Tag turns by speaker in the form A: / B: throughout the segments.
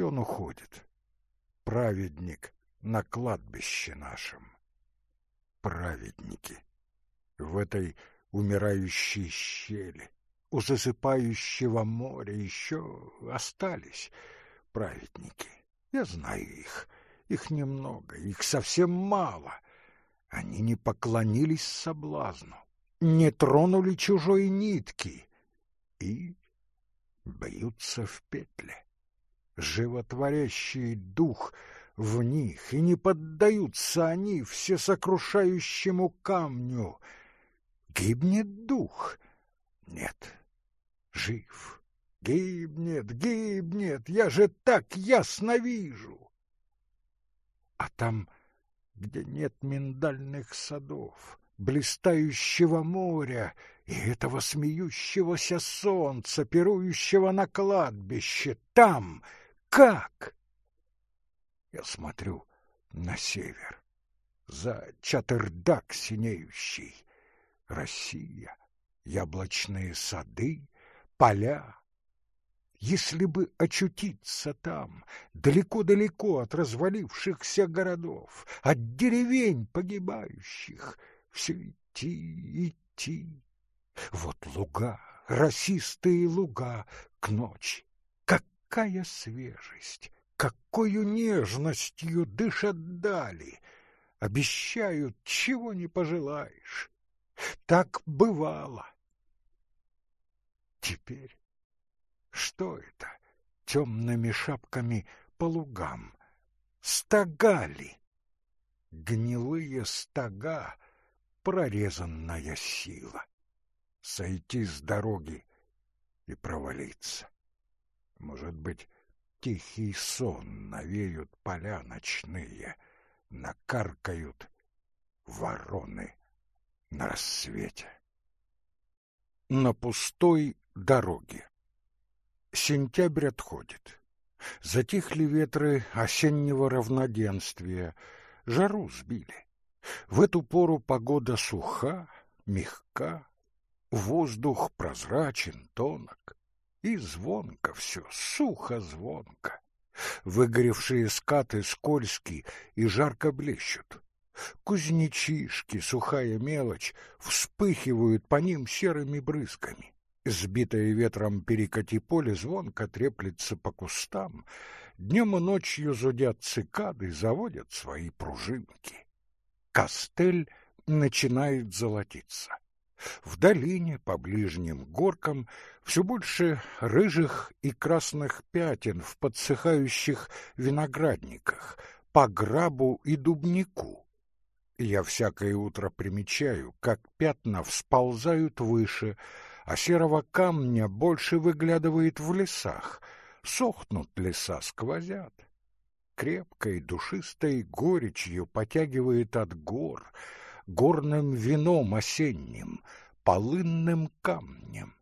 A: И он уходит. Праведник на кладбище нашем. Праведники. В этой умирающей щели, у засыпающего моря еще остались праведники. Я знаю их. Их немного, их совсем мало. Они не поклонились соблазну, не тронули чужой нитки и бьются в петле. Животворящий дух в них, и не поддаются они всесокрушающему камню. Гибнет дух? Нет, жив. Гибнет, гибнет, я же так ясно вижу. А там, где нет миндальных садов, блистающего моря и этого смеющегося солнца, пирующего на кладбище. Там как? Я смотрю на север, за Чатырдак синеющий. Россия, яблочные сады, поля. Если бы очутиться там, далеко-далеко от развалившихся городов, от деревень погибающих — все идти, идти. Вот луга, росистые луга к ночи. Какая свежесть, какою нежностью дышат дали. Обещают, чего не пожелаешь. Так бывало. Теперь что это? Темными шапками по лугам. Стога ли? Гнилые стога — прорезанная сила. Сойти с дороги и провалиться. Может быть, тихий сон навеют поля ночные, накаркают вороны на рассвете. На пустой дороге. Сентябрь отходит. Затихли ветры осеннего равноденствия, жару сбили. В эту пору погода суха, мягка, воздух прозрачен, тонок, и звонко все, сухо-звонко. Выгоревшие скаты скользкие и жарко блещут. Кузнечишки, сухая мелочь, вспыхивают по ним серыми брызгами. Сбитое ветром перекати поле звонко треплется по кустам. Днем и ночью зудят цикады, заводят свои пружинки. Костель начинает золотиться. В долине, по ближним горкам, все больше рыжих и красных пятен в подсыхающих виноградниках, по грабу и дубнику. Я всякое утро примечаю, как пятна всползают выше, а серого камня больше выглядывает в лесах. Сохнут леса, сквозят крепкой, душистой горечью потягивает от гор, горным вином осенним, полынным камнем.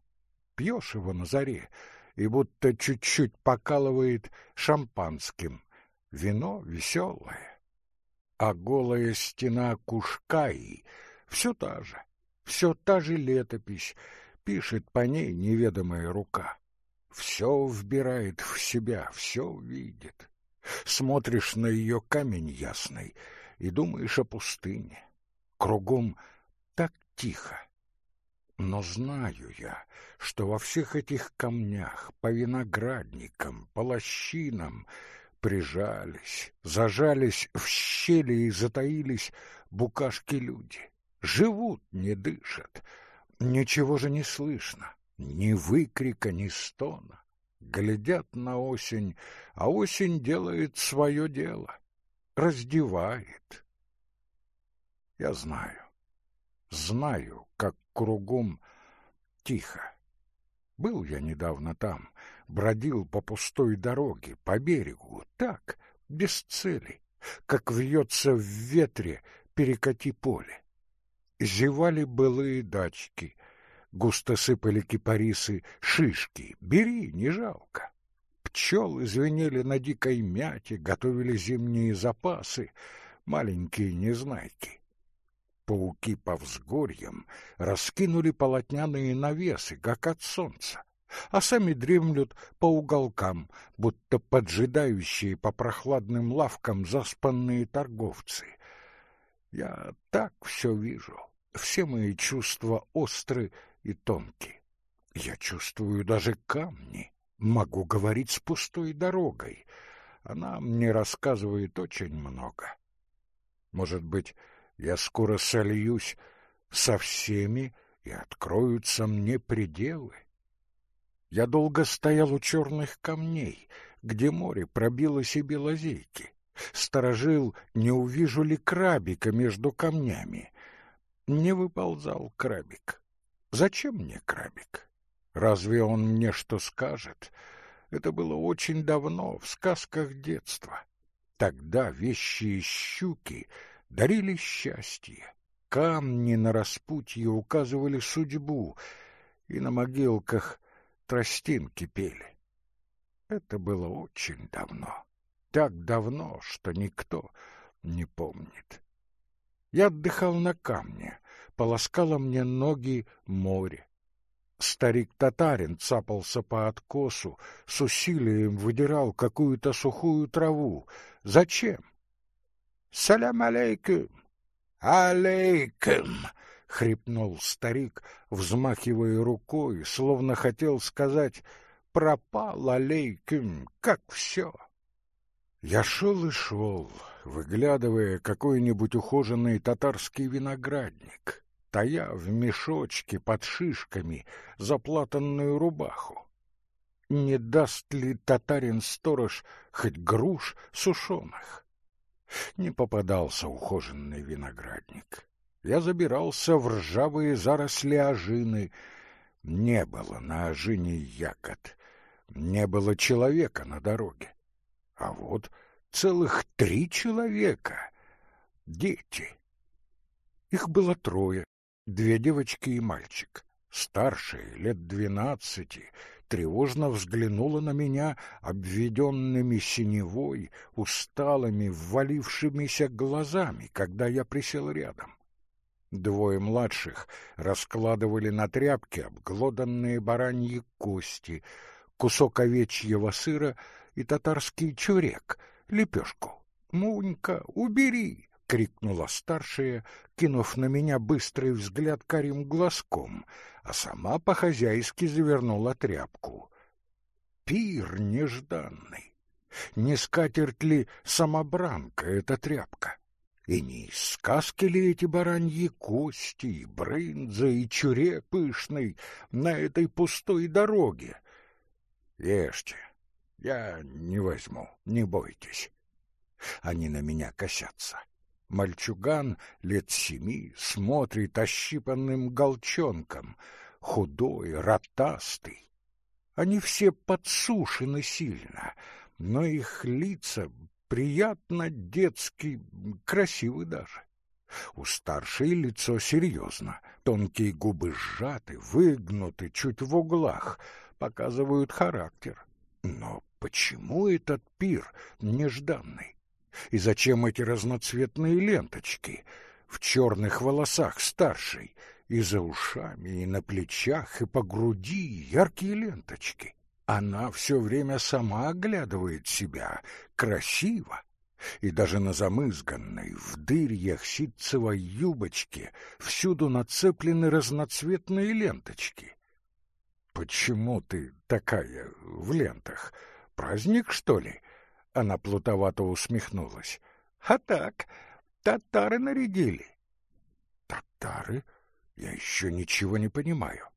A: Пьешь его на заре, и будто чуть-чуть покалывает шампанским. Вино веселое. А голая стена Кушкаи все та же, все та же летопись, пишет по ней неведомая рука. Все вбирает в себя, все видит. Смотришь на ее камень ясный и думаешь о пустыне. Кругом так тихо. Но знаю я, что во всех этих камнях, по виноградникам, по лощинам прижались, зажались в щели и затаились букашки-люди. Живут, не дышат, ничего же не слышно, ни выкрика, ни стона глядят на осень, а осень делает свое дело, раздевает. Я знаю, знаю, как кругом тихо. Был я недавно там, бродил по пустой дороге, по берегу, так, без цели, как вьется в ветре перекати поле. Зевали былые дачки — густо сыпали кипарисы, шишки. Бери, не жалко. Пчелы звенели на дикой мяте, готовили зимние запасы, маленькие незнайки. Пауки по взгорьям раскинули полотняные навесы, как от солнца. а сами дремлют по уголкам, будто поджидающие по прохладным лавкам заспанные торговцы. Я так все вижу, все мои чувства остры и тонкие. Я чувствую даже камни, могу говорить с пустой дорогой. Она мне рассказывает очень много. Может быть, я скоро сольюсь со всеми, и откроются мне пределы. Я долго стоял у черных камней, где море пробило себе лазейки. Сторожил, не увижу ли крабика между камнями. Не выползал крабик. Зачем мне крабик? Разве он мне что скажет? Это было очень давно, в сказках детства. Тогда вещи и щуки дарили счастье. Камни на распутье указывали судьбу, и на могилках тростинки пели. Это было очень давно, так давно, что никто не помнит. Я отдыхал на камне, полоскало мне ноги море. Старик-татарин цапался по откосу, с усилием выдирал какую-то сухую траву. Зачем? «Салям алейкум! «Алейкум!» — хрипнул старик, взмахивая рукой, словно хотел сказать «пропал алейкум, как все». Я шел и шел, выглядывая какой-нибудь ухоженный татарский виноградник, тая в мешочке под шишками заплатанную рубаху. Не даст ли татарин-сторож хоть груш сушеных? Не попадался ухоженный виноградник. Я забирался в ржавые заросли ожины. Не было на ожине ягод. Не было человека на дороге. А вот целых три человека. Дети. Их было трое. Две девочки и мальчик. Старшие, лет двенадцати, тревожно взглянула на меня обведенными синевой, усталыми, ввалившимися глазами, когда я присел рядом. Двое младших раскладывали на тряпке обглоданные бараньи кости, кусок овечьего сыра и татарский чурек, лепешку. «Мунька, убери!» — крикнула старшая, кинув на меня быстрый взгляд карим глазком — а сама по-хозяйски завернула тряпку. Пир нежданный. Не скатерть ли самобранка эта тряпка? И не из сказки ли эти бараньи кости, и брынза, и чуре пышный на этой пустой дороге? Ешьте, я не возьму, не бойтесь. Они на меня косятся. Мальчуган лет семи смотрит ощипанным голчонком, худой, ротастый. Они все подсушены сильно, но их лица приятно детски, красивы даже. У старшей лицо серьезно, тонкие губы сжаты, выгнуты, чуть в углах, показывают характер. Но почему этот пир нежданный? И зачем эти разноцветные ленточки в черных волосах старшей, и за ушами, и на плечах, и по груди яркие ленточки? Она все время сама оглядывает себя, красиво, и даже на замызганной, в дырьях ситцевой юбочке всюду нацеплены разноцветные ленточки. «Почему ты такая в лентах? Праздник, что ли?» Она плутовато усмехнулась. А так, татары нарядили. Татары? Я еще ничего не понимаю.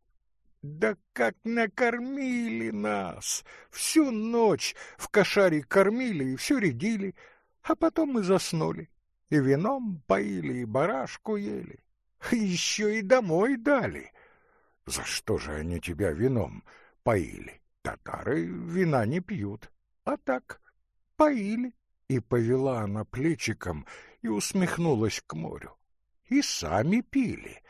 A: Да как накормили нас! Всю ночь в кошаре кормили и все рядили, а потом мы заснули. И вином поили, и барашку ели. Еще и домой дали. За что же они тебя вином поили? Татары вина не пьют, а так поили. И повела она плечиком и усмехнулась к морю. И сами пили,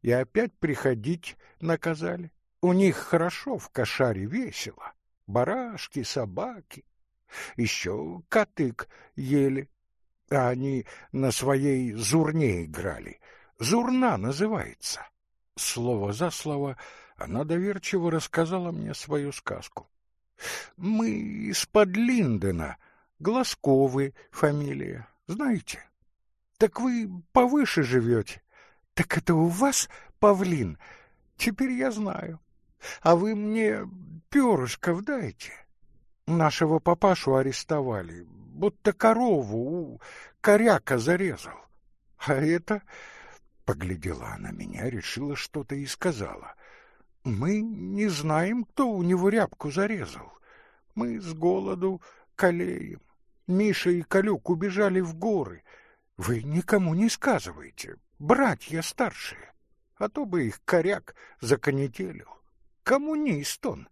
A: и опять приходить наказали. У них хорошо в кошаре весело. Барашки, собаки, еще котык ели. А они на своей зурне играли. Зурна называется. Слово за слово Она доверчиво рассказала мне свою сказку. Мы из-под Линдена, Глазковы фамилия, знаете? Так вы повыше живете. Так это у вас павлин? Теперь я знаю. А вы мне перышков дайте. Нашего папашу арестовали, будто корову у коряка зарезал. А это... Поглядела она меня, решила что-то и сказала. Мы не знаем, кто у него рябку зарезал. Мы с голоду колеем. Миша и Калюк убежали в горы. Вы никому не сказывайте, братья старшие, а то бы их коряк законетелил. Коммунист он.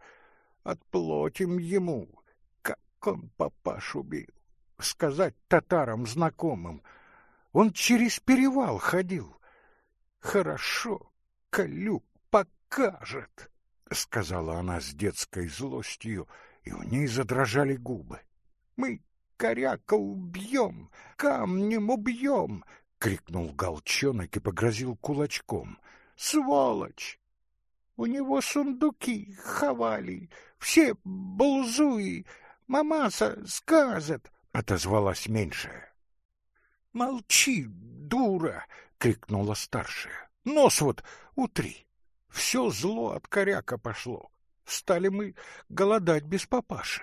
A: Отплатим ему, как он папашу бил. Сказать татарам знакомым. Он через перевал ходил. Хорошо, Калюк покажет, — сказала она с детской злостью, и у ней задрожали губы. Мы коряка убьем, камнем убьем, — крикнул Голчонок и погрозил кулачком. Сволочь! У него сундуки ховали, все блузуи, мамаса скажет, — отозвалась меньшая. — Молчи, дура! — крикнула старшая. — Нос вот утри! Все зло от коряка пошло. Стали мы голодать без папаши.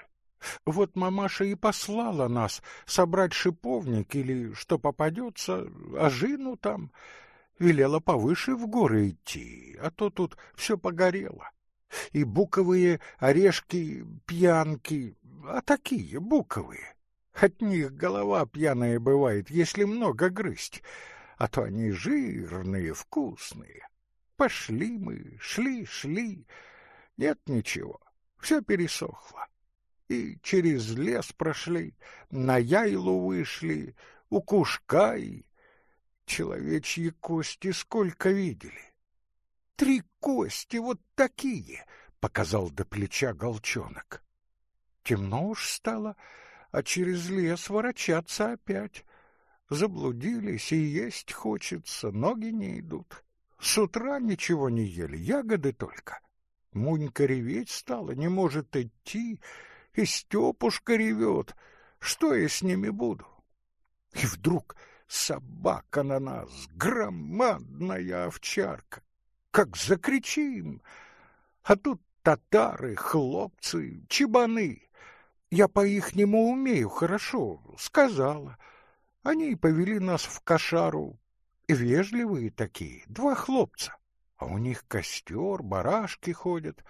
A: Вот мамаша и послала нас собрать шиповник или что попадется, ожину там. Велела повыше в горы идти, а то тут все погорело. И буковые орешки, пьянки, а такие буковые. От них голова пьяная бывает, если много грызть, а то они жирные, вкусные. Пошли мы, шли, шли. Нет ничего, все пересохло. И через лес прошли, на яйлу вышли, у кушка и... Человечьи кости сколько видели? Три кости вот такие, — показал до плеча голчонок. Темно уж стало, а через лес ворочаться опять. Заблудились, и есть хочется, ноги не идут. С утра ничего не ели, ягоды только. Мунька реветь стала, не может идти, и Степушка ревет. Что я с ними буду? И вдруг собака на нас, громадная овчарка. Как закричим! А тут татары, хлопцы, чебаны. Я по-ихнему умею хорошо, сказала. Они повели нас в кошару, Вежливые такие, два хлопца. А у них костер, барашки ходят.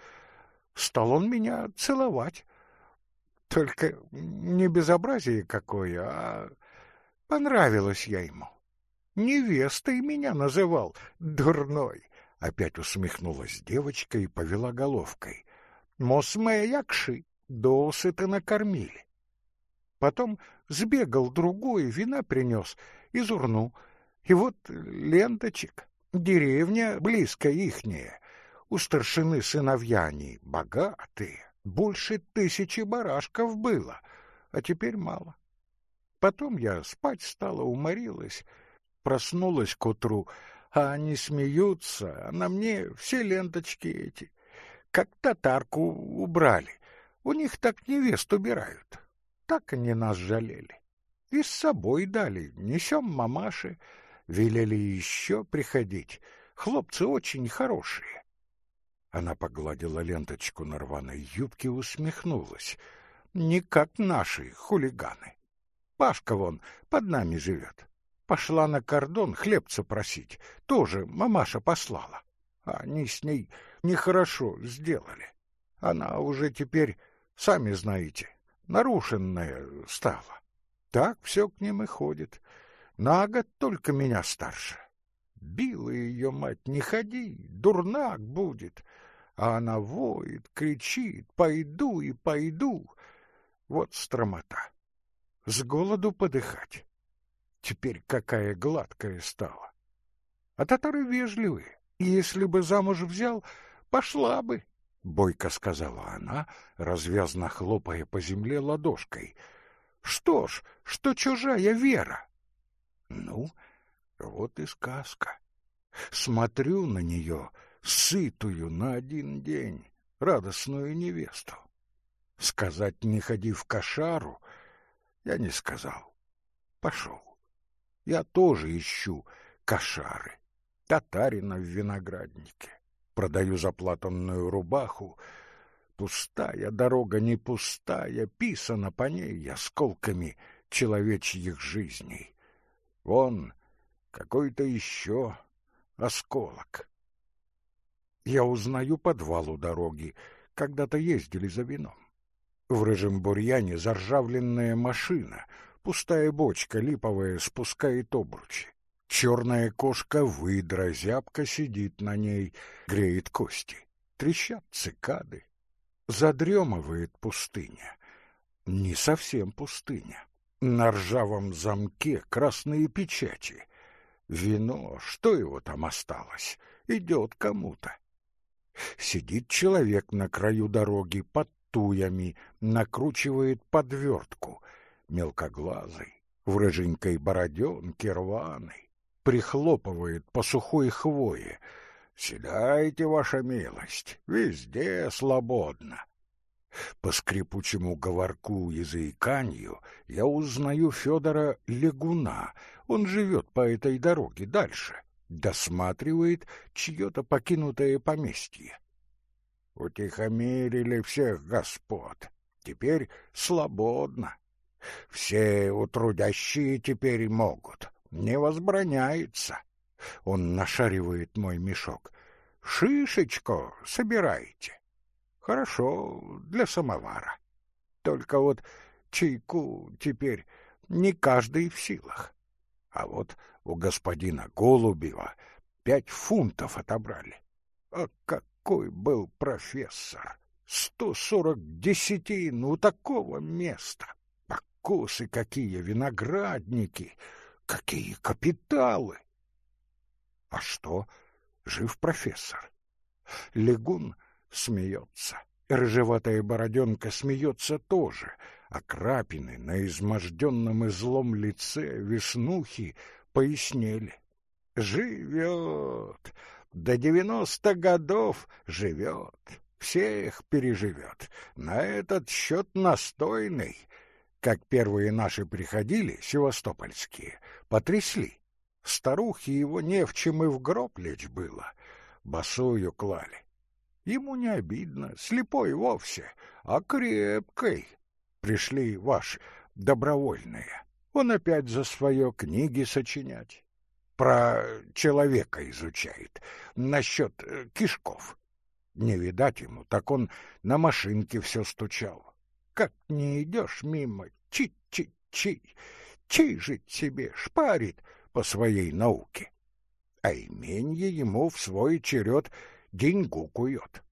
A: Стал он меня целовать. Только не безобразие какое, а понравилось я ему. Невестой меня называл, дурной. Опять усмехнулась девочка и повела головкой. Мосмея якши, досыта накормили. Потом сбегал другой, вина принес, из урну — и вот ленточек, деревня близко ихняя, у старшины сыновья они богатые, больше тысячи барашков было, а теперь мало. Потом я спать стала, уморилась, проснулась к утру, а они смеются, а на мне все ленточки эти, как татарку убрали. У них так невест убирают. Так они нас жалели. И с собой дали, несем мамаше, велели еще приходить. Хлопцы очень хорошие. Она погладила ленточку на рваной юбке усмехнулась. Не как наши хулиганы. Пашка вон под нами живет. Пошла на кордон хлебца просить. Тоже мамаша послала. Они с ней нехорошо сделали. Она уже теперь, сами знаете, нарушенная стала. Так все к ним и ходит. На год только меня старше. Била ее мать, не ходи, дурнак будет. А она воет, кричит, пойду и пойду. Вот стромота. С голоду подыхать. Теперь какая гладкая стала. А татары вежливые, и если бы замуж взял, пошла бы, — бойко сказала она, развязно хлопая по земле ладошкой. — Что ж, что чужая вера? Ну, вот и сказка. Смотрю на нее, сытую на один день, радостную невесту. Сказать «не ходи в кошару» я не сказал. Пошел. Я тоже ищу кошары, татарина в винограднике. Продаю заплатанную рубаху. Пустая дорога не пустая, писана по ней осколками человечьих жизней. Вон какой-то еще осколок. Я узнаю подвал у дороги, когда-то ездили за вином. В рыжем бурьяне заржавленная машина, пустая бочка липовая спускает обручи. Черная кошка-выдра зябко сидит на ней, греет кости. Трещат цикады. Задремывает пустыня. Не совсем пустыня. На ржавом замке красные печати. Вино, что его там осталось, идет кому-то. Сидит человек на краю дороги под туями, накручивает подвертку, мелкоглазый, в рыженькой бороденке рваной, прихлопывает по сухой хвое. «Седайте, ваша милость, везде свободно». По скрипучему говорку и заиканью я узнаю Федора Легуна. Он живет по этой дороге дальше, досматривает чье-то покинутое поместье. Утихомирили всех господ. Теперь свободно. Все утрудящие теперь могут. Не возбраняется. Он нашаривает мой мешок. Шишечку собирайте. Хорошо, для самовара. Только вот чайку теперь не каждый в силах. А вот у господина Голубева пять фунтов отобрали. А как какой был профессор! Сто сорок десятин у такого места! Покосы какие, виноградники! Какие капиталы! А что, жив профессор? Легун смеется. Рыжеватая бороденка смеется тоже, а крапины на изможденном излом лице веснухи пояснели. Живет, до девяносто годов живет, всех переживет. На этот счет настойный. Как первые наши приходили, севастопольские, потрясли. Старухи его не в чем и в гроб лечь было. Босую клали. Ему не обидно, слепой вовсе, а крепкой. Пришли ваш добровольные. Он опять за свое книги сочинять про человека изучает, насчет э, кишков. Не видать ему, так он на машинке все стучал. Как не идешь мимо, чи-чи-чи, чей жить себе шпарит по своей науке. А именье ему в свой черед деньгу кует.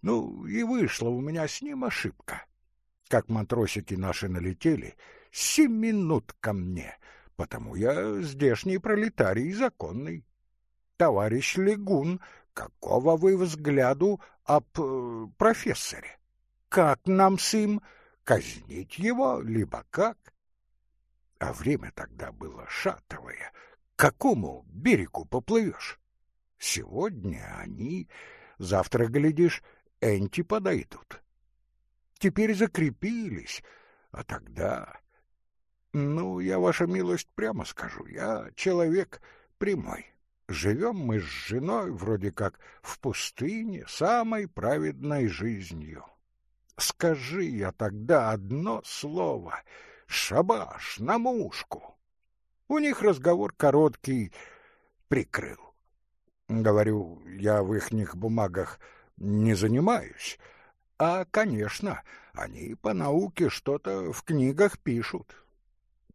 A: Ну, и вышла у меня с ним ошибка. Как матросики наши налетели, семь минут ко мне — потому я здешний пролетарий законный. Товарищ Легун, какого вы взгляду об э, профессоре? Как нам с им казнить его, либо как? А время тогда было шатовое. К какому берегу поплывешь? Сегодня они, завтра, глядишь, энти подойдут. Теперь закрепились, а тогда ну, я, ваша милость, прямо скажу, я человек прямой. Живем мы с женой вроде как в пустыне самой праведной жизнью. Скажи я тогда одно слово — шабаш на мушку. У них разговор короткий прикрыл. Говорю, я в ихних бумагах не занимаюсь, а, конечно, они по науке что-то в книгах пишут.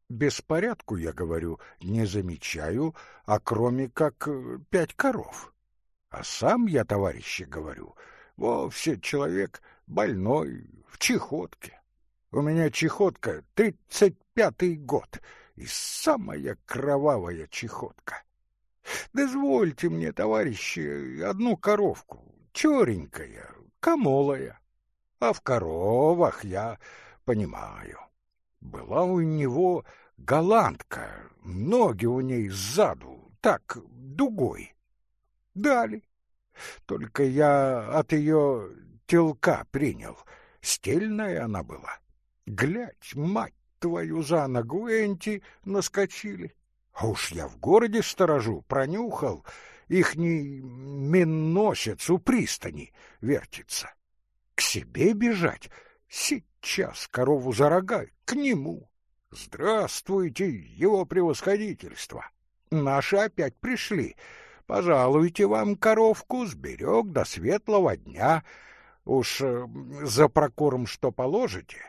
A: Беспорядку, я говорю, не замечаю, а кроме как э, пять коров. А сам я, товарищи, говорю, вовсе человек больной, в чехотке. У меня чехотка тридцать пятый год, и самая кровавая чехотка. Дозвольте мне, товарищи, одну коровку, черенькая, комолая. А в коровах я понимаю. Была у него голландка, ноги у ней сзаду, так, дугой. Дали. Только я от ее телка принял. Стельная она была. Глядь, мать твою за ногу, Энти наскочили. А уж я в городе сторожу, пронюхал, ихний миносец у пристани вертится. К себе бежать? Сейчас корову за рога, к нему. Здравствуйте, его превосходительство. Наши опять пришли. Пожалуйте вам коровку, сберег до светлого дня. Уж э, за прокорм что положите.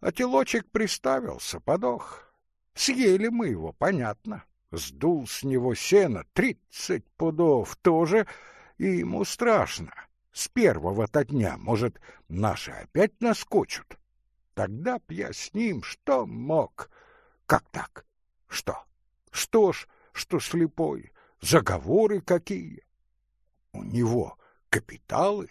A: А телочек приставился, подох. Съели мы его, понятно. Сдул с него сено тридцать пудов тоже, и ему страшно. С первого-то дня, может, наши опять наскочат. Тогда б я с ним что мог? Как так? Что? Что ж, что слепой? Заговоры какие? У него капиталы?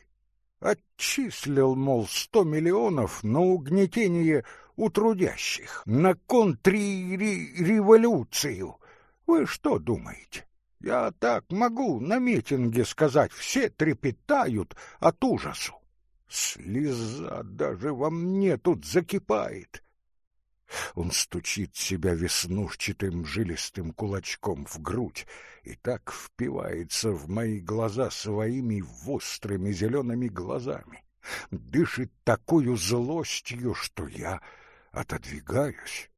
A: Отчислил, мол, сто миллионов на угнетение у трудящих, на контрреволюцию. Вы что думаете? Я так могу на митинге сказать, все трепетают от ужасу. Слеза даже во мне тут закипает. Он стучит себя веснушчатым жилистым кулачком в грудь и так впивается в мои глаза своими острыми зелеными глазами, дышит такую злостью, что я отодвигаюсь.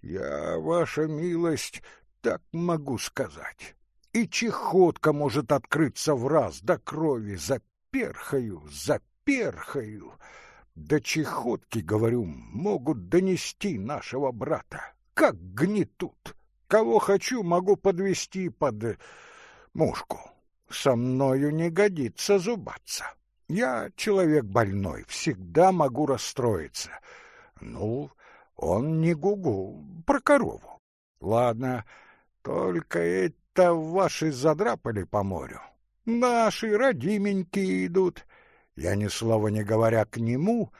A: Я, ваша милость, так могу сказать. И чехотка может открыться в раз до крови, заперхаю, заперхаю. До чехотки, говорю, могут донести нашего брата. Как гнетут! Кого хочу, могу подвести под мушку. Со мною не годится зубаться. Я человек больной, всегда могу расстроиться. Ну, он не гугу, про корову. Ладно, только это ваши задрапали по морю. Наши родименькие идут. Я ни слова не говоря к нему,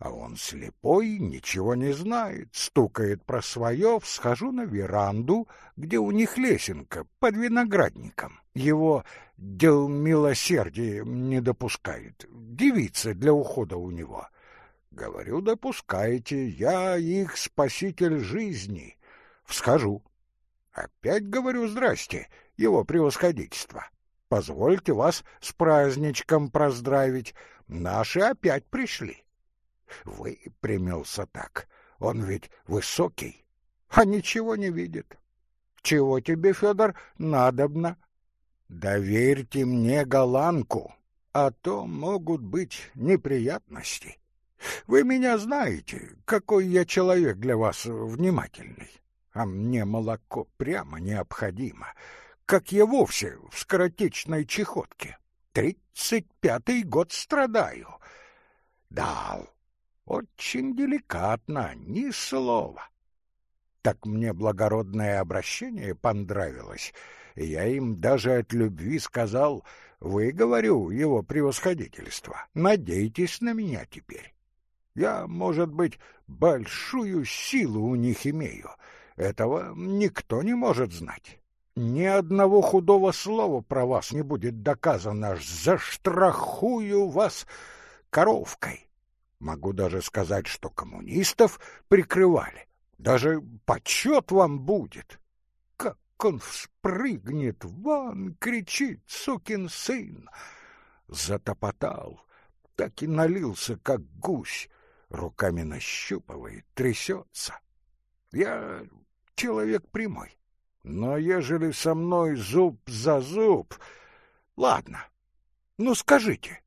A: а он слепой, ничего не знает, стукает про свое, всхожу на веранду, где у них лесенка, под виноградником. Его дел милосердия не допускает, девица для ухода у него. Говорю, допускайте, я их спаситель жизни. Всхожу. Опять говорю здрасте, его превосходительство. Позвольте вас с проздравить. Наши опять пришли. Выпрямился так. Он ведь высокий, а ничего не видит. Чего тебе, Федор, надобно? Доверьте мне голландку, а то могут быть неприятности. Вы меня знаете, какой я человек для вас внимательный. А мне молоко прямо необходимо, как я вовсе в скоротечной чехотке. Тридцать пятый год страдаю. Дал. Очень деликатно, ни слова. Так мне благородное обращение понравилось, и я им даже от любви сказал, вы, говорю, его превосходительство, надейтесь на меня теперь. Я, может быть, большую силу у них имею. Этого никто не может знать. Ни одного худого слова про вас не будет доказано. Заштрахую вас коровкой. Могу даже сказать, что коммунистов прикрывали. Даже почет вам будет. Как он вспрыгнет, вон кричит, сукин сын. Затопотал, так и налился, как гусь руками нащупывает, трясется. Я человек прямой, но ежели со мной зуб за зуб... Ладно, ну скажите.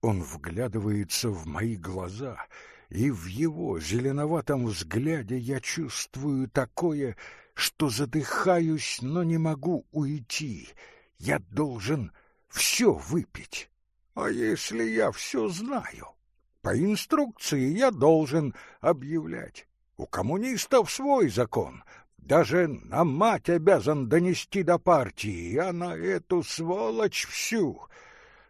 A: Он вглядывается в мои глаза, и в его зеленоватом взгляде я чувствую такое, что задыхаюсь, но не могу уйти. Я должен все выпить. А если я все знаю? По инструкции я должен объявлять. У коммунистов свой закон. Даже на мать обязан донести до партии, а на эту сволочь всю.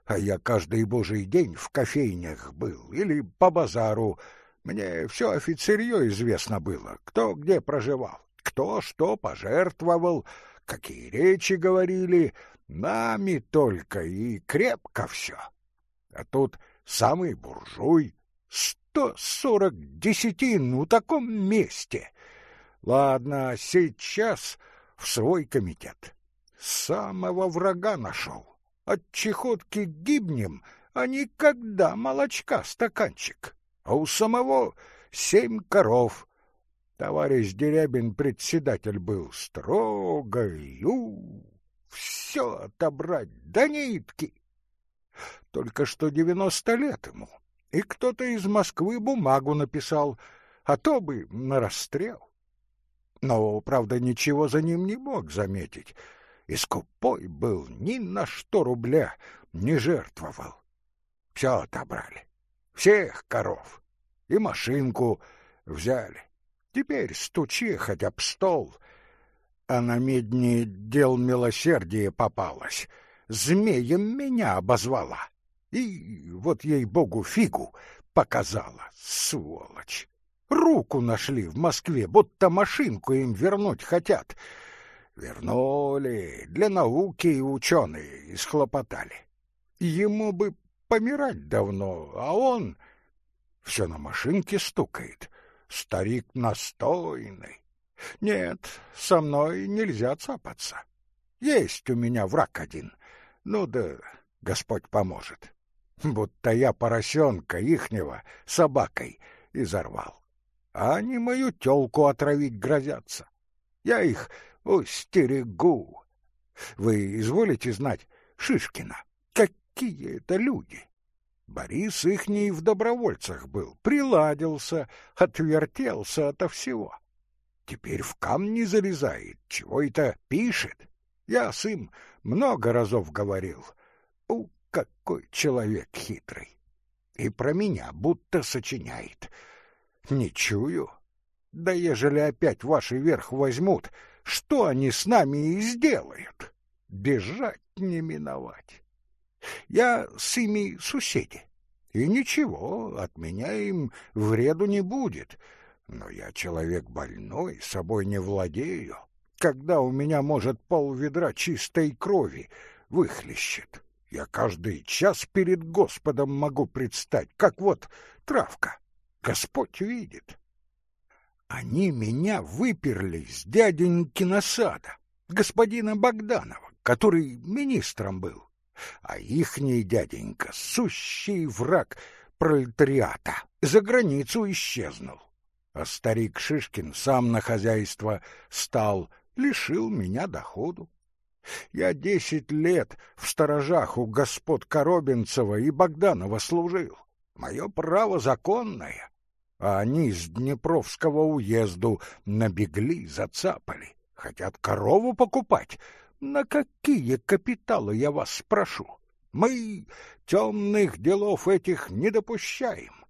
A: А я каждый божий день в кофейнях был или по базару. Мне все офицерье известно было, кто где проживал, кто что пожертвовал, какие речи говорили. Нами только и крепко все. А тут самый буржуй, сто сорок десятин у таком месте. Ладно, сейчас в свой комитет. Самого врага нашел. От чехотки гибнем, а никогда молочка стаканчик. А у самого семь коров. Товарищ Дерябин председатель был строгой, у, все отобрать до нитки. Только что девяносто лет ему, и кто-то из Москвы бумагу написал, а то бы на расстрел. Но, правда, ничего за ним не мог заметить, и скупой был, ни на что рубля не жертвовал. Все отобрали, всех коров, и машинку взяли. Теперь стучи хоть об стол. А на медне дел милосердия попалась, змеем меня обозвала. И вот ей-богу фигу показала, сволочь. Руку нашли в Москве, будто машинку им вернуть хотят. Вернули, для науки и ученые исхлопотали. Ему бы помирать давно, а он все на машинке стукает. Старик настойный. Нет, со мной нельзя цапаться. Есть у меня враг один. Ну да Господь поможет. Будто я поросенка ихнего собакой изорвал. А они мою тёлку отравить грозятся. Я их устерегу. Вы изволите знать Шишкина? Какие это люди! Борис ихний в добровольцах был, приладился, отвертелся ото всего. Теперь в камни залезает, чего это пишет. Я с им много разов говорил. У, какой человек хитрый! И про меня будто сочиняет. Не чую. Да ежели опять ваши верх возьмут, что они с нами и сделают? Бежать не миновать. Я с ими суседи. И ничего, от меня им вреду не будет. Но я человек больной, собой не владею. Когда у меня, может, полведра чистой крови выхлещет, я каждый час перед Господом могу предстать, как вот травка. Господь видит. Они меня выперли с дяденькина сада, господина Богданова, который министром был а ихний дяденька — сущий враг пролетариата, за границу исчезнул. А старик Шишкин сам на хозяйство стал, лишил меня доходу. Я десять лет в сторожах у господ Коробинцева и Богданова служил. Мое право законное. А они с Днепровского уезду набегли, зацапали. Хотят корову покупать, на какие капиталы, я вас спрошу? Мы темных делов этих не допущаем.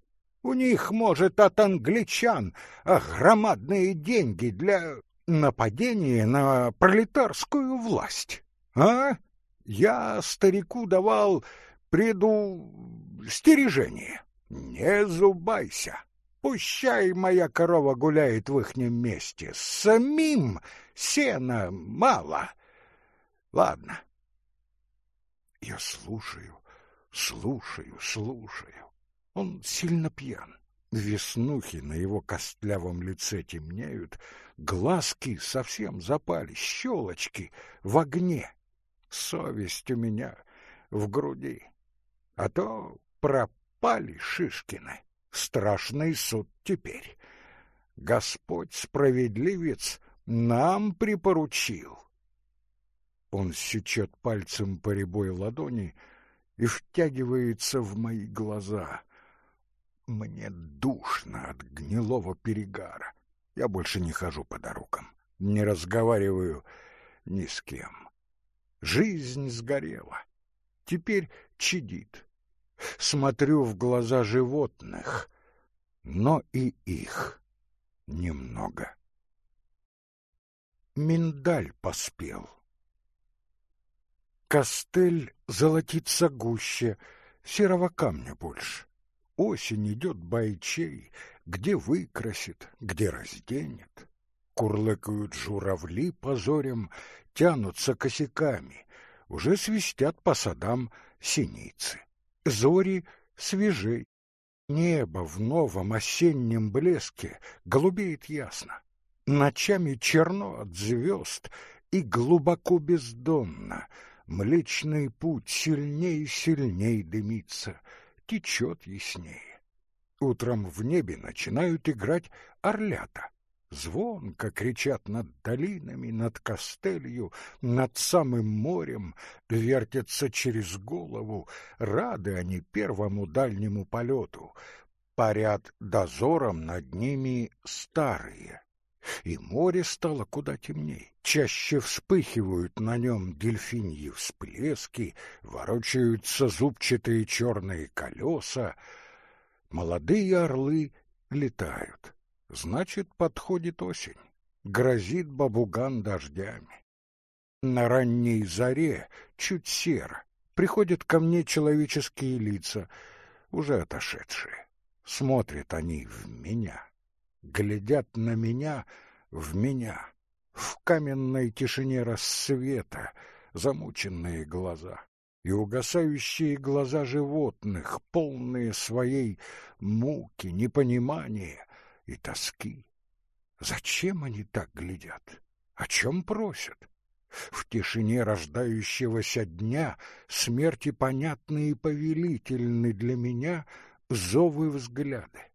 A: У них, может, от англичан а громадные деньги для нападения на пролетарскую власть. А? Я старику давал предустережение. Не зубайся. Пущай моя корова гуляет в ихнем месте. Самим сена мало. Ладно. Я слушаю, слушаю, слушаю. Он сильно пьян. Веснухи на его костлявом лице темнеют, глазки совсем запали, щелочки в огне. Совесть у меня в груди. А то пропали Шишкины. Страшный суд теперь. Господь справедливец нам припоручил. Он сечет пальцем по рябой ладони и втягивается в мои глаза. Мне душно от гнилого перегара. Я больше не хожу по дорогам, не разговариваю ни с кем. Жизнь сгорела. Теперь чадит. Смотрю в глаза животных, но и их немного. Миндаль поспел. Костель золотится гуще, серого камня больше. Осень идет бойчей, где выкрасит, где разденет. Курлыкают журавли позорем, тянутся косяками. Уже свистят по садам синицы. Зори свежей. Небо в новом осеннем блеске голубеет ясно. Ночами черно от звезд и глубоко бездонно. Млечный путь сильней и сильней дымится, течет яснее. Утром в небе начинают играть орлята. Звонко кричат над долинами, над костелью, над самым морем, вертятся через голову, рады они первому дальнему полету. Парят дозором над ними старые. И море стало куда темней. Чаще вспыхивают на нем дельфиньи всплески, ворочаются зубчатые черные колеса. Молодые орлы летают. Значит, подходит осень. Грозит бабуган дождями. На ранней заре, чуть серо, приходят ко мне человеческие лица, уже отошедшие. Смотрят они в меня, глядят на меня, в меня, в каменной тишине рассвета, замученные глаза и угасающие глаза животных, полные своей муки, непонимания, и тоски. Зачем они так глядят? О чем просят? В тишине рождающегося дня смерти понятны и повелительны для меня зовы взгляды.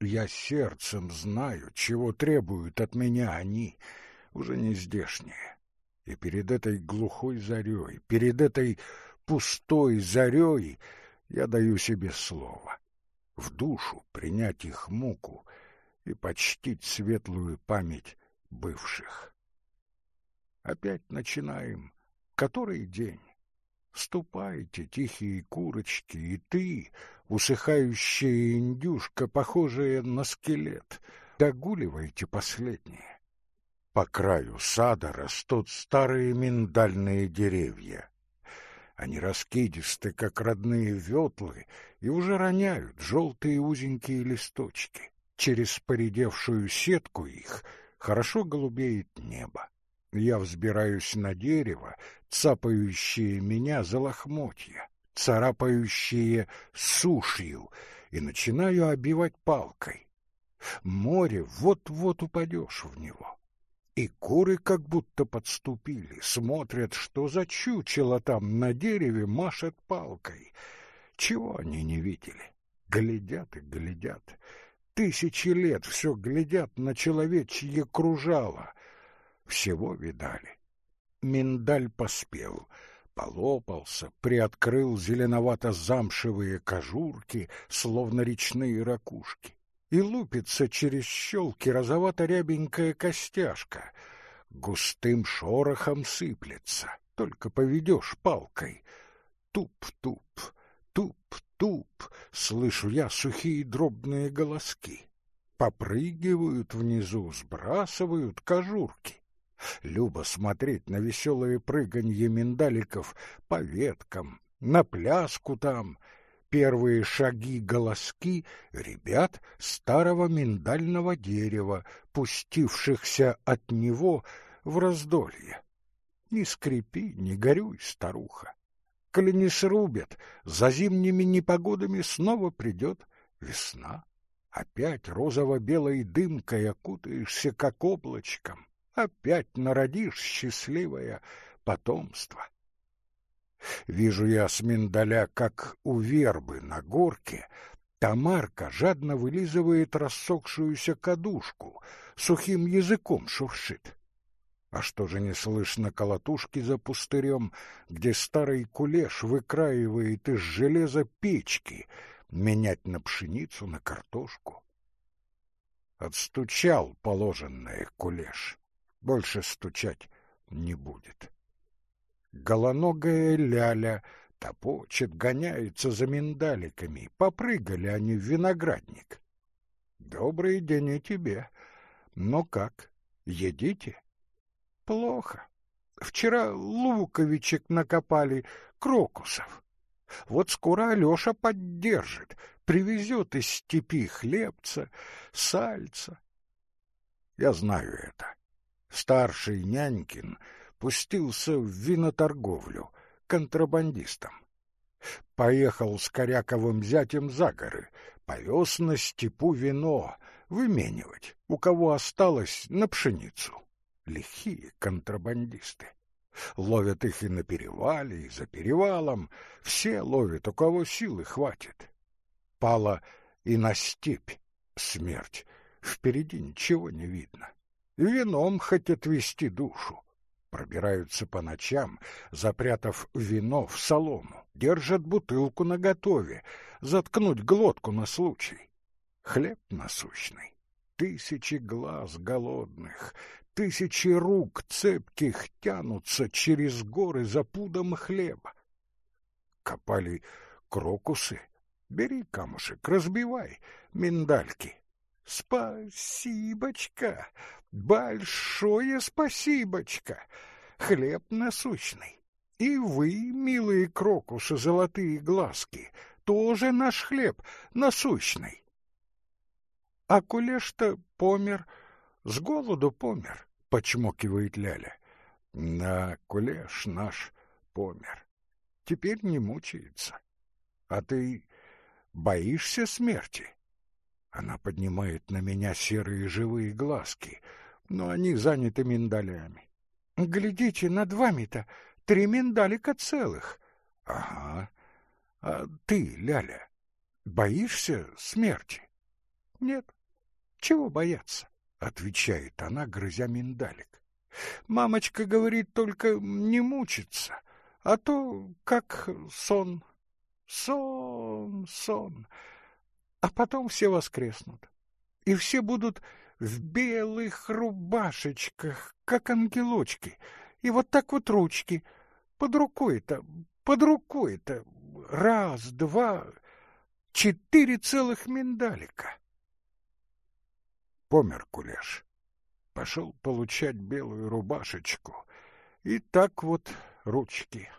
A: Я сердцем знаю, чего требуют от меня они, уже не здешние. И перед этой глухой зарей, перед этой пустой зарей я даю себе слово. В душу принять их муку — и почтить светлую память бывших. Опять начинаем. Который день? Ступайте, тихие курочки, и ты, усыхающая индюшка, похожая на скелет, догуливайте последнее. По краю сада растут старые миндальные деревья. Они раскидисты, как родные ветлы, и уже роняют желтые узенькие листочки. Через поредевшую сетку их хорошо голубеет небо. Я взбираюсь на дерево, цапающее меня за лохмотья, царапающее сушью, и начинаю обивать палкой. Море вот-вот упадешь в него. И куры как будто подступили, смотрят, что за чучело там на дереве машет палкой. Чего они не видели? Глядят и глядят тысячи лет все глядят на человечье кружало. Всего видали. Миндаль поспел, полопался, приоткрыл зеленовато-замшевые кожурки, словно речные ракушки, и лупится через щелки розовато-рябенькая костяшка. Густым шорохом сыплется, только поведешь палкой. Туп-туп, туп-туп, слышу я сухие дробные голоски. Попрыгивают внизу, сбрасывают кожурки. Любо смотреть на веселые прыганье миндаликов по веткам, на пляску там. Первые шаги голоски ребят старого миндального дерева, пустившихся от него в раздолье. Не скрипи, не горюй, старуха коли не срубят, за зимними непогодами снова придет весна. Опять розово-белой дымкой окутаешься, как облачком. Опять народишь счастливое потомство. Вижу я с миндаля, как у вербы на горке, Тамарка жадно вылизывает рассохшуюся кадушку, сухим языком шуршит. А что же не слышно колотушки за пустырем, где старый кулеш выкраивает из железа печки, менять на пшеницу, на картошку? Отстучал положенное кулеш, больше стучать не будет. Голоногая ляля топочет, гоняется за миндаликами, попрыгали они в виноградник. Добрый день и тебе. Ну как, едите? Плохо. Вчера луковичек накопали, крокусов. Вот скоро Алёша поддержит, привезет из степи хлебца, сальца. Я знаю это. Старший нянькин пустился в виноторговлю, контрабандистом. Поехал с Коряковым зятем за горы, повез на степу вино, выменивать, у кого осталось, на пшеницу. Лихие контрабандисты. Ловят их и на перевале, и за перевалом. Все ловят, у кого силы хватит. Пала и на степь смерть. Впереди ничего не видно. Вином хотят вести душу. Пробираются по ночам, запрятав вино в солому, держат бутылку наготове, заткнуть глотку на случай. Хлеб насущный, тысячи глаз голодных, тысячи рук цепких тянутся через горы за пудом хлеба. Копали крокусы, бери камушек, разбивай миндальки. Спасибочка, большое спасибочка, хлеб насущный. И вы, милые крокусы, золотые глазки, тоже наш хлеб насущный. А кулеш-то помер, с голоду помер, почмокивает Ляля. На кулеш наш помер. Теперь не мучается. А ты боишься смерти? Она поднимает на меня серые живые глазки, но они заняты миндалями. Глядите, над вами-то три миндалика целых. Ага. А ты, Ляля, боишься смерти? Нет. Чего бояться? Отвечает она, грызя миндалик. Мамочка говорит только не мучиться, а то как сон. Сон, сон а потом все воскреснут. И все будут в белых рубашечках, как ангелочки, и вот так вот ручки, под рукой-то, под рукой-то, раз, два, четыре целых миндалика. Помер кулеш, пошел получать белую рубашечку, и так вот ручки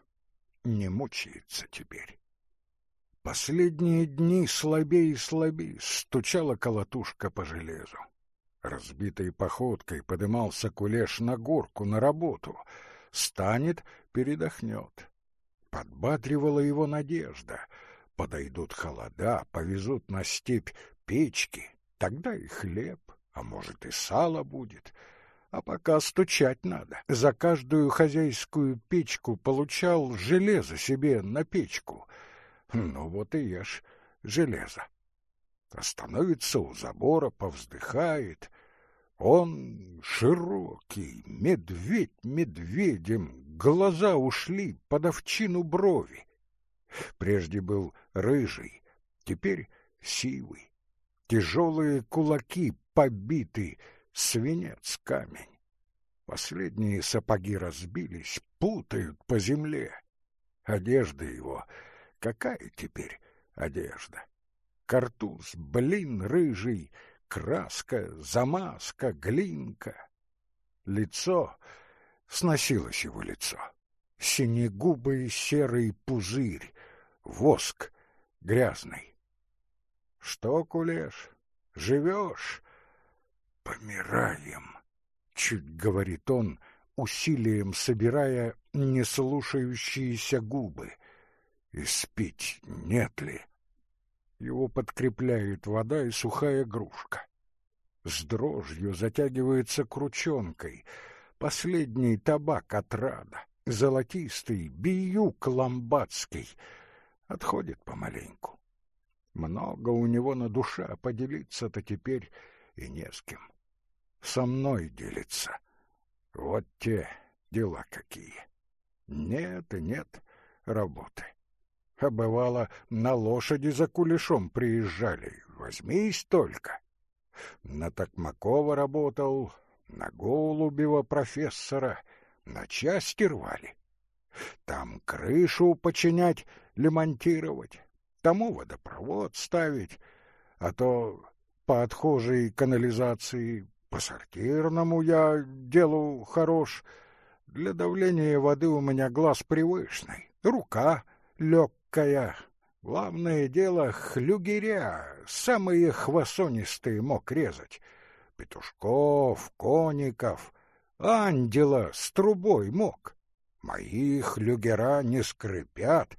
A: не мучается теперь. Последние дни слабее и слабее стучала колотушка по железу. Разбитой походкой подымался кулеш на горку, на работу. Станет, передохнет. Подбатривала его надежда. Подойдут холода, повезут на степь печки. Тогда и хлеб, а может и сало будет. А пока стучать надо. За каждую хозяйскую печку получал железо себе на печку — ну вот и ешь железо. Остановится у забора, повздыхает. Он широкий, медведь медведем, глаза ушли под овчину брови. Прежде был рыжий, теперь сивый. Тяжелые кулаки побиты, свинец камень. Последние сапоги разбились, путают по земле. Одежда его Какая теперь одежда? Картуз, блин рыжий, краска, замазка, глинка. Лицо, сносилось его лицо. Синегубый серый пузырь, воск грязный. Что, кулеш, живешь? Помираем, чуть говорит он, усилием собирая неслушающиеся губы — и спить нет ли? Его подкрепляет вода и сухая грушка. С дрожью затягивается крученкой. Последний табак отрада, золотистый, биюк ламбадский. Отходит помаленьку. Много у него на душе, а поделиться-то теперь и не с кем. Со мной делится. Вот те дела какие. Нет и нет работы а бывало, на лошади за кулешом приезжали. Возьмись только. На Токмакова работал, на Голубева профессора, на части рвали. Там крышу починять, лемонтировать, тому водопровод ставить, а то по отхожей канализации, по сортирному я делу хорош. Для давления воды у меня глаз привычный, рука лег Какая! Главное дело — хлюгеря, самые хвосонистые мог резать. Петушков, коников, ангела с трубой мог. Мои хлюгера не скрипят,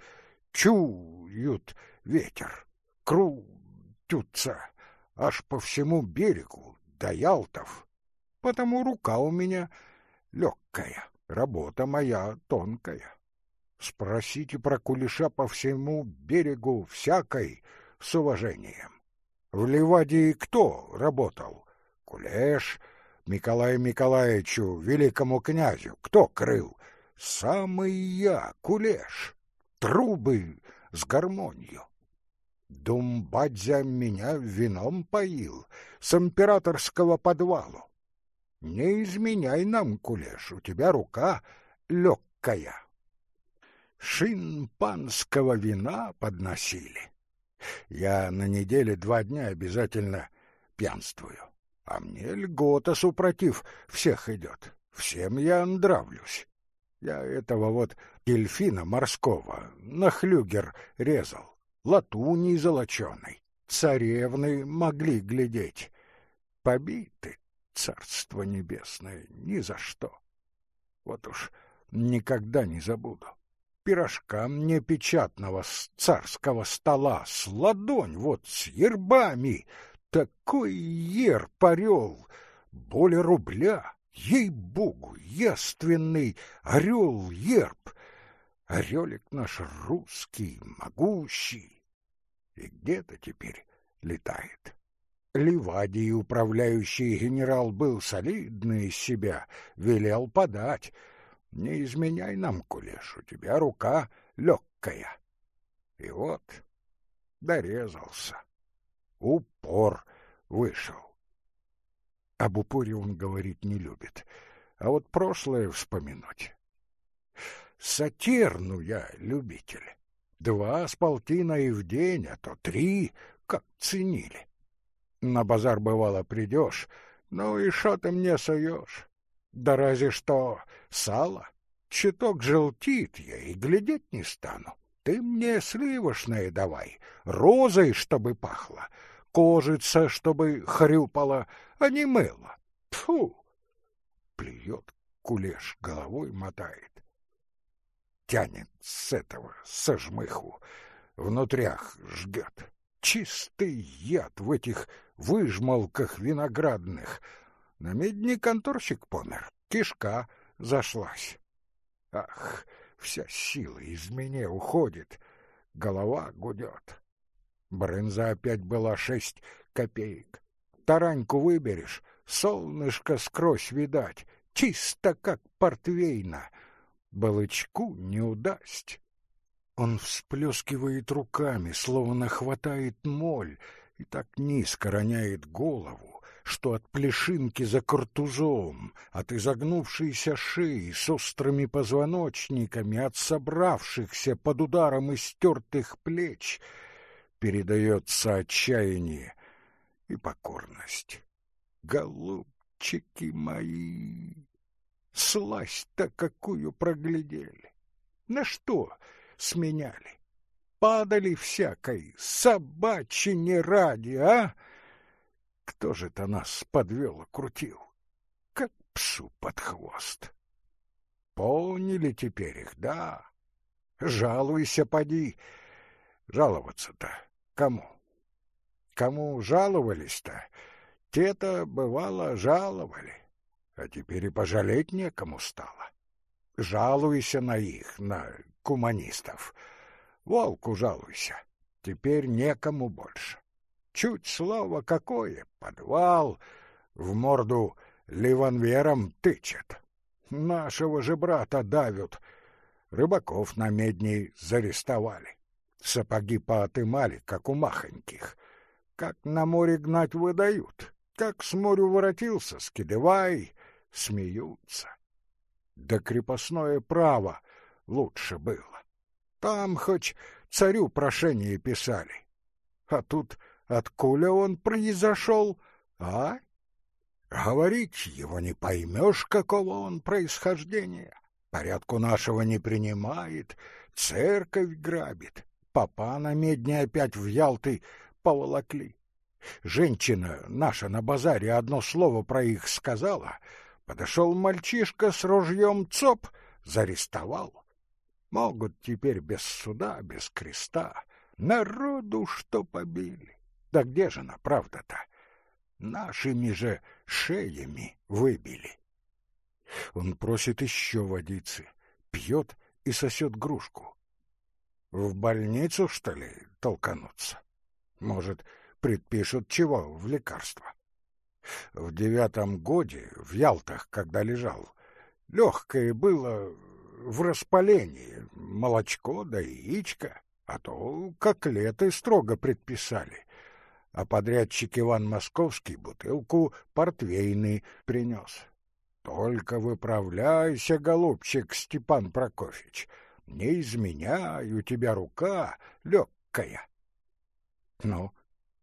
A: чуют ветер, крутятся аж по всему берегу до Ялтов. Потому рука у меня легкая, работа моя тонкая. Спросите про кулеша по всему берегу всякой с уважением. В Ливадии кто работал? Кулеш Николаю Николаевичу, великому князю, кто крыл? Самый я, Кулеш. Трубы с гармонью. Думбадзя меня вином поил с императорского подвалу. Не изменяй нам, Кулеш, у тебя рука легкая. Шинпанского вина подносили. Я на неделе два дня обязательно пьянствую. А мне льгота, супротив, всех идет. Всем я нравлюсь. Я этого вот дельфина морского на хлюгер резал, латуней золоченой. Царевны могли глядеть. Побиты, царство небесное, ни за что. Вот уж никогда не забуду. Пирожка мне печатного с царского стола, с ладонь вот, с ербами. Такой ер порел, более рубля. Ей-богу, яственный орел-ерб! Орелик наш русский, могущий. И где-то теперь летает. Ливадий, управляющий генерал, был солидный из себя, велел подать. Не изменяй нам, Кулеш, у тебя рука легкая. И вот дорезался. Упор вышел. Об упоре он говорить не любит, а вот прошлое вспоминать. Сатерну я любитель. Два с полтиной в день, а то три, как ценили. На базар, бывало, придешь, ну и что ты мне суешь? Да разве что сало. Чуток желтит я и глядеть не стану. Ты мне сливочное давай, розой, чтобы пахло, кожица, чтобы хрюпала, а не мыло. Фу! Плюет кулеш, головой мотает. Тянет с этого, со жмыху, внутрях жгет. Чистый яд в этих выжмалках виноградных. На медне конторщик помер, кишка зашлась. Ах, вся сила из меня уходит, голова гудет. Брынза опять была шесть копеек. Тараньку выберешь, солнышко скрозь видать, чисто как портвейна. Балычку не удасть. Он всплескивает руками, словно хватает моль, и так низко роняет голову, что от плешинки за картузом, от изогнувшейся шеи с острыми позвоночниками, от собравшихся под ударом истертых плеч — передается отчаяние и покорность. Голубчики мои, сласть-то какую проглядели! На что сменяли? Падали всякой, собачине ради, а? Кто же-то нас подвел крутил? Как псу под хвост. Поняли теперь их, да? Жалуйся, поди. Жаловаться-то Кому? Кому жаловались-то? Те-то, бывало, жаловали, а теперь и пожалеть некому стало. Жалуйся на их, на коммунистов. Волку жалуйся, теперь некому больше. Чуть слово какое, подвал, в морду ливанвером тычет. Нашего же брата давят, рыбаков на медней зарестовали. Сапоги поотымали, как у махоньких. Как на море гнать выдают, как с морю воротился, скидывай, смеются. Да крепостное право лучше было. Там хоть царю прошение писали. А тут откуда он произошел, а? Говорить его не поймешь, какого он происхождения. Порядку нашего не принимает, церковь грабит, Папа на медне опять в Ялты поволокли. Женщина наша на базаре одно слово про их сказала. Подошел мальчишка с ружьем ЦОП, зарестовал. Могут теперь без суда, без креста. Народу что побили. Да где же она, правда-то? Нашими же шеями выбили. Он просит еще водицы, пьет и сосет грушку. В больницу, что ли, толкануться? Может, предпишут чего в лекарство? В девятом годе, в Ялтах, когда лежал, легкое было в распалении, молочко да яичко, а то коклеты строго предписали. А подрядчик Иван Московский бутылку портвейный принес. Только выправляйся, голубчик Степан Прокофьевич, не изменяй, у тебя рука легкая. Ну,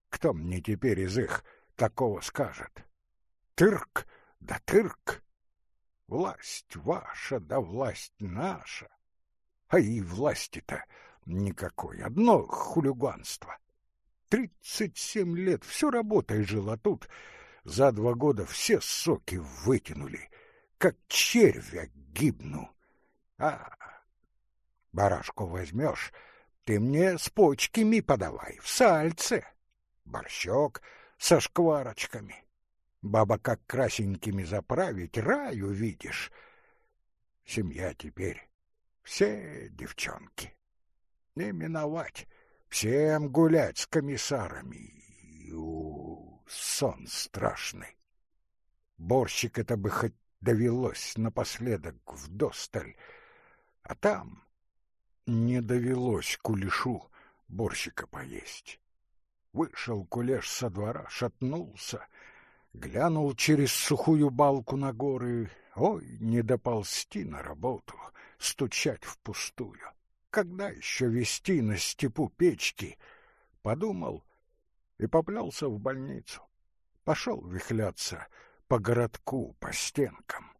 A: кто мне теперь из их такого скажет? Тырк да тырк. Власть ваша да власть наша. А и власти-то никакой, одно хулиганство. Тридцать семь лет все работой жила тут. За два года все соки вытянули, как червя гибну. А, барашку возьмешь, ты мне с почками подавай, в сальце. Борщок со шкварочками. Баба как красенькими заправить, рай увидишь. Семья теперь все девчонки. Не миновать, всем гулять с комиссарами. У, сон страшный. Борщик это бы хоть довелось напоследок вдосталь, а там не довелось кулешу борщика поесть. Вышел кулеш со двора, шатнулся, глянул через сухую балку на горы. Ой, не доползти на работу, стучать впустую. Когда еще вести на степу печки? Подумал и поплелся в больницу. Пошел вихляться по городку, по стенкам.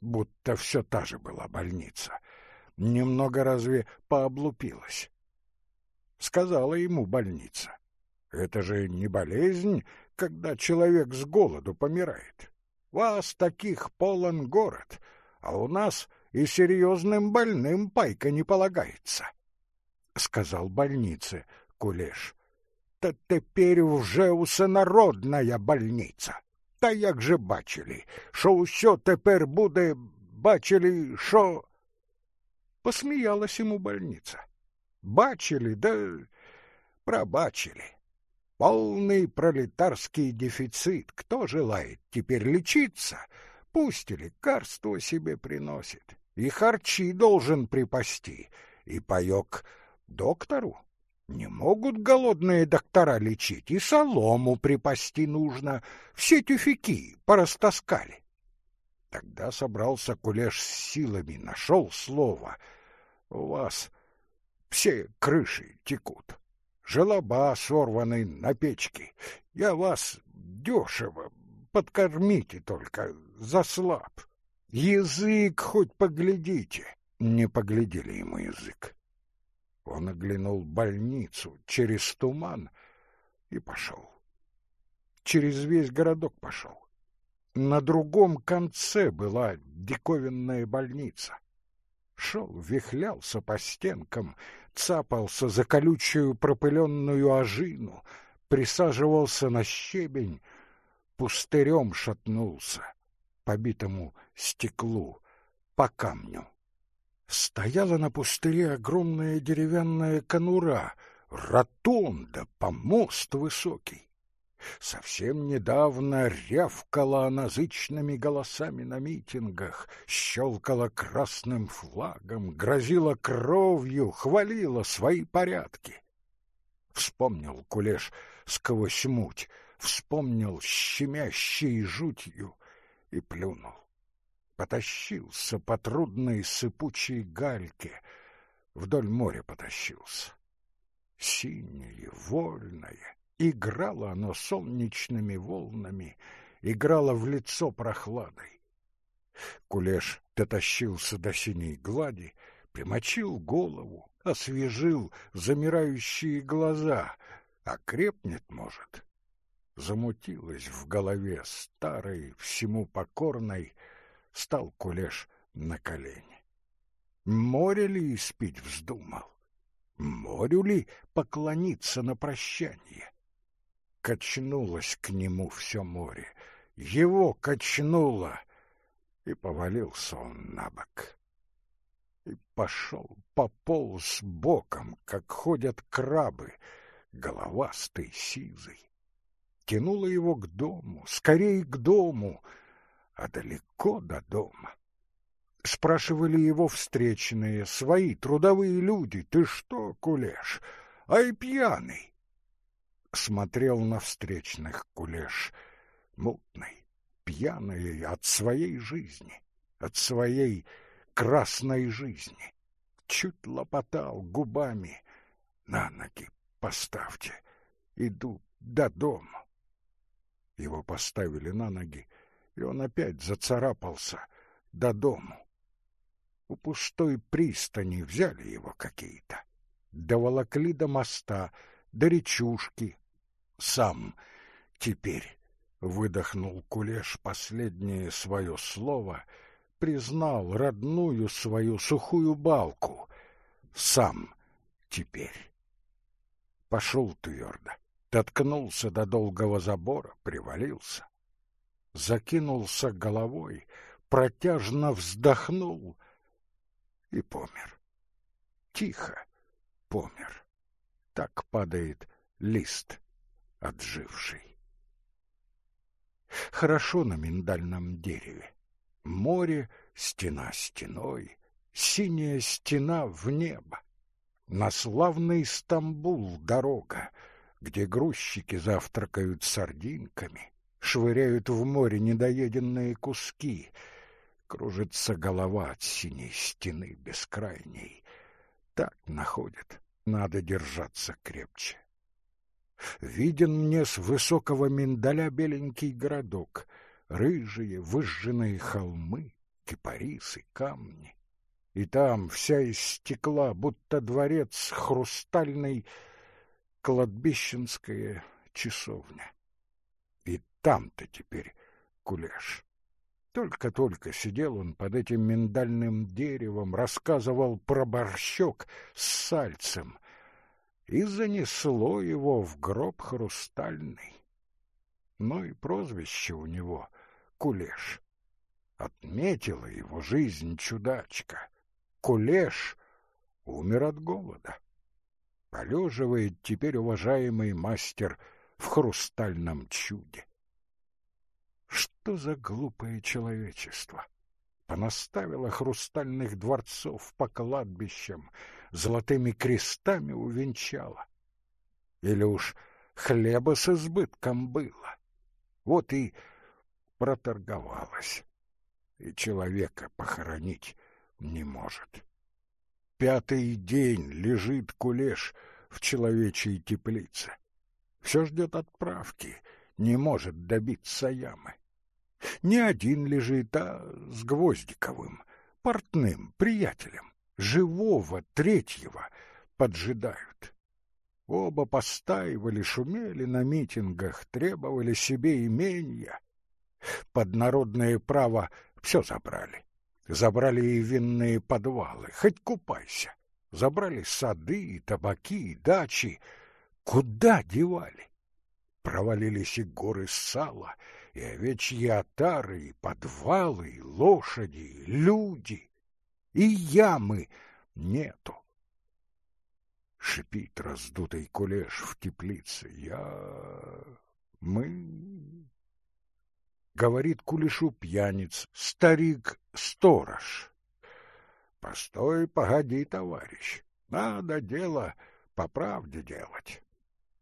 A: Будто все та же была больница. Немного разве пооблупилась. Сказала ему больница. Это же не болезнь, когда человек с голоду помирает. Вас таких полон город, а у нас и серьезным больным пайка не полагается. Сказал больнице Кулеш. Та теперь вже усенародная больниця. Та як же бачили, що усе тепер буде, бачили, що... Посміялась йому больниця. Бачили, да пробачили. Полный пролетарский дефицит. Кто желает теперь лечиться, пусть и лекарство себе приносит, и харчи должен припасти, и паёк доктору. Не могут голодные доктора лечить, и солому припасти нужно. Все тюфяки порастаскали. Тогда собрался кулеш с силами, нашел слово. У вас все крыши текут желоба сорваны на печке. Я вас дешево, подкормите только, заслаб. Язык хоть поглядите. Не поглядели ему язык. Он оглянул больницу через туман и пошел. Через весь городок пошел. На другом конце была диковинная больница. Шел, вихлялся по стенкам, цапался за колючую пропыленную ожину, присаживался на щебень, пустырем шатнулся, побитому стеклу, по камню. Стояла на пустыре огромная деревянная конура, ротонда, помост высокий. Совсем недавно рявкала она зычными голосами на митингах, щелкала красным флагом, грозила кровью, хвалила свои порядки. Вспомнил Кулеш сквозь муть, вспомнил щемящей жутью и плюнул. Потащился по трудной сыпучей гальке, вдоль моря потащился. Синее, вольное, Играло оно солнечными волнами, играло в лицо прохладой. Кулеш дотащился до синей глади, примочил голову, освежил замирающие глаза, а крепнет, может. Замутилась в голове старой, всему покорной, стал Кулеш на колени. Море ли испить вздумал? Морю ли поклониться на прощание? Качнулось к нему все море, его качнуло, и повалился он на бок. И пошел, пополз боком, как ходят крабы, головастый, сизый. Тянуло его к дому, скорее к дому, а далеко до дома. Спрашивали его встречные, свои трудовые люди, «Ты что, кулеш, ай пьяный?» Смотрел на встречных кулеш, мутный, пьяный от своей жизни, от своей красной жизни. Чуть лопотал губами, на ноги поставьте, иду до дома. Его поставили на ноги, и он опять зацарапался до дому. У пустой пристани взяли его какие-то, доволокли до моста, до речушки. Сам теперь выдохнул Кулеш последнее свое слово, признал родную свою сухую балку. Сам теперь. Пошел твердо, доткнулся до долгого забора, привалился. Закинулся головой, протяжно вздохнул — и помер. Тихо помер. Так падает лист отживший. Хорошо на миндальном дереве. Море, стена стеной, синяя стена в небо. На славный Стамбул дорога, где грузчики завтракают сардинками, швыряют в море недоеденные куски — Кружится голова от синей стены бескрайней. Так находит, надо держаться крепче. Виден мне с высокого миндаля беленький городок, рыжие выжженные холмы, кипарисы, камни. И там вся из стекла, будто дворец хрустальный, кладбищенская часовня. И там-то теперь кулеш. Только-только сидел он под этим миндальным деревом, рассказывал про борщок с сальцем, и занесло его в гроб хрустальный. Но и прозвище у него — Кулеш. Отметила его жизнь чудачка. Кулеш умер от голода. Полеживает теперь уважаемый мастер в хрустальном чуде. Что за глупое человечество? Понаставило хрустальных дворцов по кладбищам, золотыми крестами увенчало. Или уж хлеба с избытком было. Вот и проторговалась. И человека похоронить не может. Пятый день лежит кулеш в человечьей теплице. Все ждет отправки, не может добиться ямы. Не один лежит, а с Гвоздиковым, портным, приятелем, живого третьего поджидают. Оба постаивали, шумели на митингах, требовали себе имения. Под народное право все забрали. Забрали и винные подвалы, хоть купайся. Забрали сады, табаки, дачи. Куда девали? Провалились и горы сала, и овечьи отары, и подвалы, и лошади, и люди, и ямы нету. Шипит раздутый кулеш в теплице. Я... мы... Говорит кулешу пьяниц, старик-сторож. Постой, погоди, товарищ, надо дело по правде делать.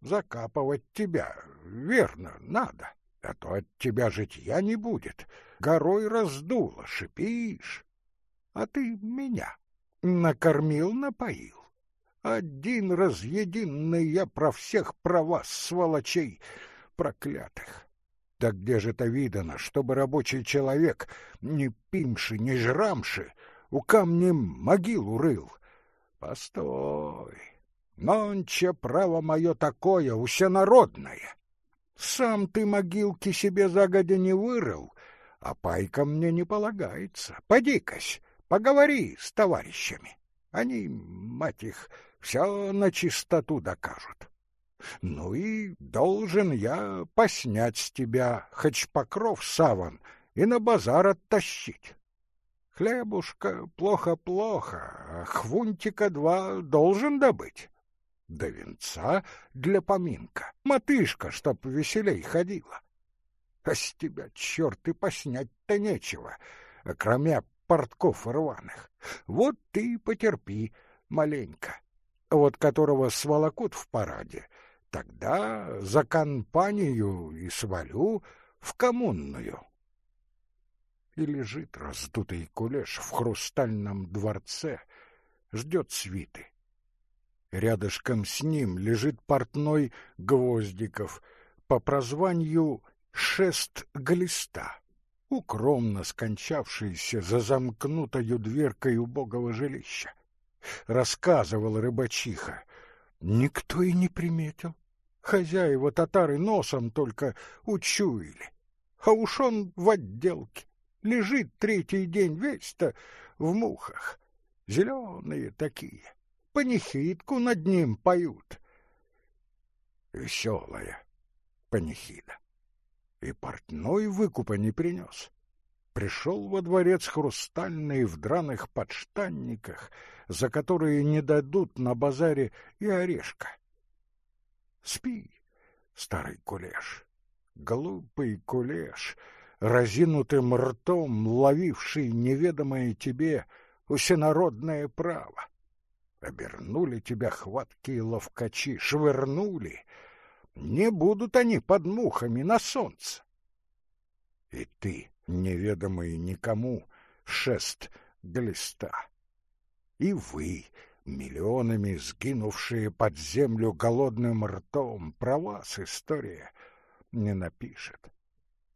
A: Закапывать тебя, верно, надо а то от тебя житья не будет. Горой раздуло, шипишь. А ты меня накормил, напоил. Один раз единый я про всех про вас, сволочей проклятых. Да где же это видано, чтобы рабочий человек, не пимши, не жрамши, у камнем могилу рыл? Постой, нонче право мое такое, усенародное. Сам ты могилки себе загодя не вырыл, а пайка мне не полагается. Поди-кась, поговори с товарищами. Они, мать их, все на чистоту докажут. Ну и должен я поснять с тебя хоть покров саван и на базар оттащить. Хлебушка плохо-плохо, а хвунтика два должен добыть. До венца для поминка, мотышка, чтоб веселей ходила. А с тебя, черт, и поснять-то нечего, кроме портков рваных. Вот ты потерпи маленько. Вот которого сволокут в параде, тогда за компанию и свалю в коммунную. И лежит раздутый кулеш в хрустальном дворце, ждет свиты. Рядышком с ним лежит портной Гвоздиков, по прозванию Шест Глиста, укромно скончавшийся за замкнутою дверкой убогого жилища. Рассказывал рыбачиха. Никто и не приметил. Хозяева татары носом только учуяли. А уж он в отделке. Лежит третий день весь-то в мухах. Зеленые такие. Панихидку над ним поют. Веселая панихида. И портной выкупа не принес. Пришел во дворец хрустальный в драных подштанниках, за которые не дадут на базаре и орешка. Спи, старый кулеш, глупый кулеш, разинутым ртом ловивший неведомое тебе всенародное право. Обернули тебя хваткие ловкачи, швырнули. Не будут они под мухами на солнце. И ты, неведомый никому, шест глиста. И вы, миллионами сгинувшие под землю голодным ртом, про вас история не напишет.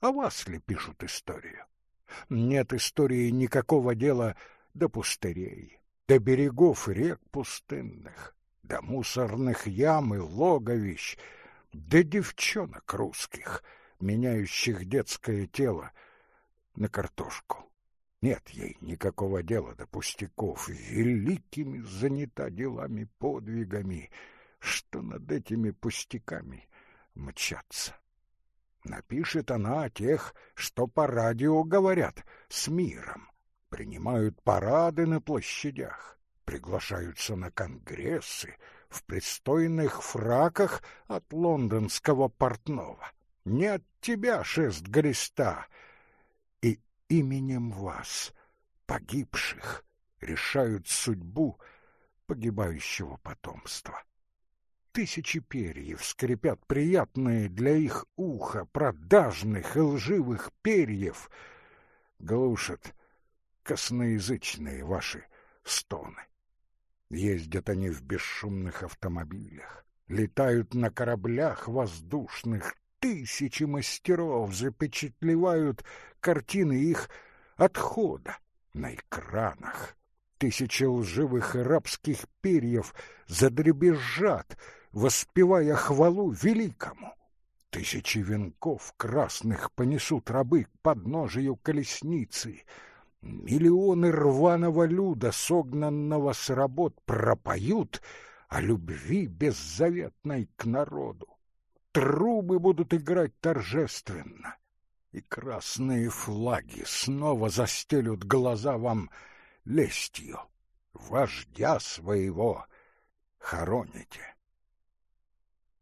A: А вас ли пишут историю? Нет истории никакого дела до пустырей, до берегов рек пустынных, до мусорных ям и логовищ, до девчонок русских, меняющих детское тело на картошку. Нет ей никакого дела до пустяков, великими занята делами, подвигами, что над этими пустяками мчаться. Напишет она о тех, что по радио говорят с миром, принимают парады на площадях, приглашаются на конгрессы в пристойных фраках от лондонского портного. Не от тебя, шест глиста, именем вас, погибших, решают судьбу погибающего потомства. Тысячи перьев скрипят приятные для их уха, продажных и лживых перьев, глушат косноязычные ваши стоны. Ездят они в бесшумных автомобилях, летают на кораблях воздушных, тысячи мастеров запечатлевают картины их отхода на экранах. Тысячи лживых рабских перьев задребезжат, воспевая хвалу великому. Тысячи венков красных понесут рабы к подножию колесницы. Миллионы рваного люда, согнанного с работ, пропоют о любви беззаветной к народу трубы будут играть торжественно, и красные флаги снова застелют глаза вам лестью. Вождя своего хороните.